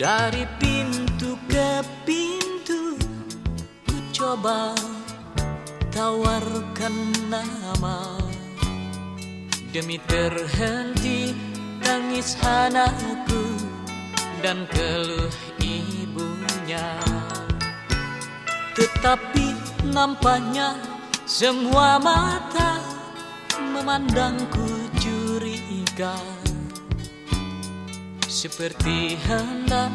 Dari pintu ke pintu Ku coba tawarkan nama. Demi terhenti tangis anakku Dan keluh ibunya. Tetapi nampaknya semua mata Memandangku curiga seperti hendak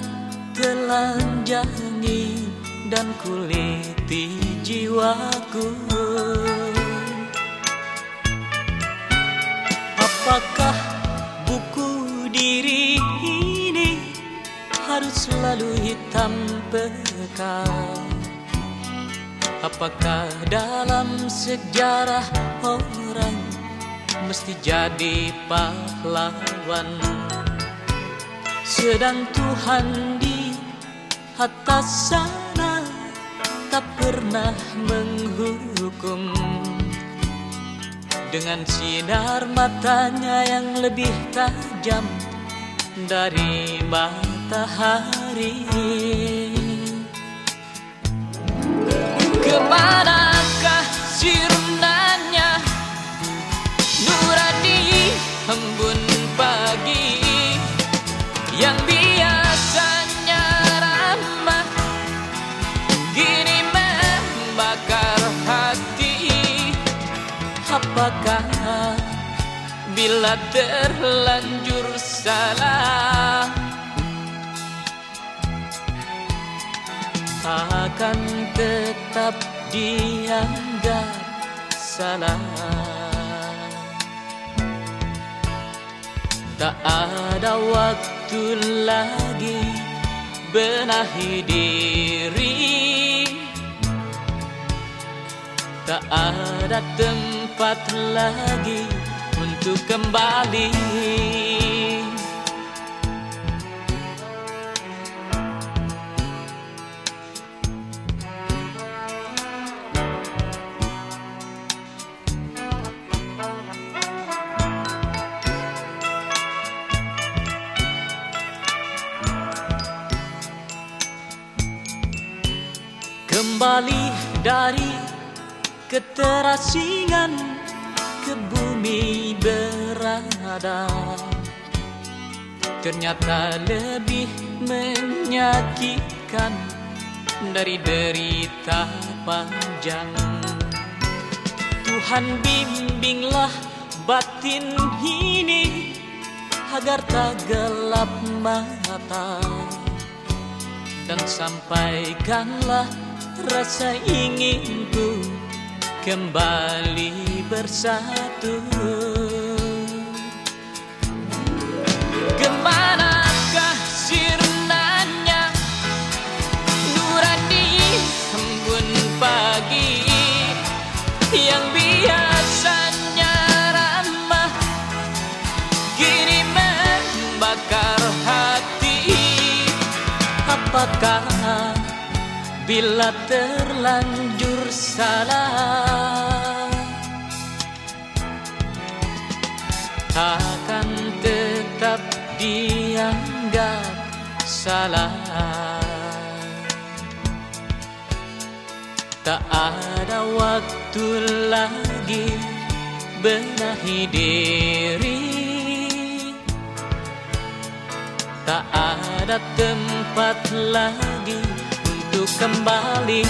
telanjangi dan kuliti jiwaku. Apakah buku diri ini harus selalu hitam pekat Apakah dalam sejarah orang mesti jadi pahlawan sedang Tuhan di atas sana tak pernah menghukum. Dengan sinar matanya yang lebih tajam dari matahari bila terlanjur salah Akan tetap dianggap salah. Tak ada waktu lagi benahi diri. Tak ada tempat lagi untuk kembali. Kembali dari keterasingan berada Ternyata lebih menyakitkan dari derita panjang. Tuhan bimbinglah batin ini agar tak gelap mata. Dan sampaikanlah rasa inginku kembali bersatu Bila terlanjur salah akan tetap dianggap salah. Tak ada waktu lagi benahi diri tak ada tempat lagi untuk kembali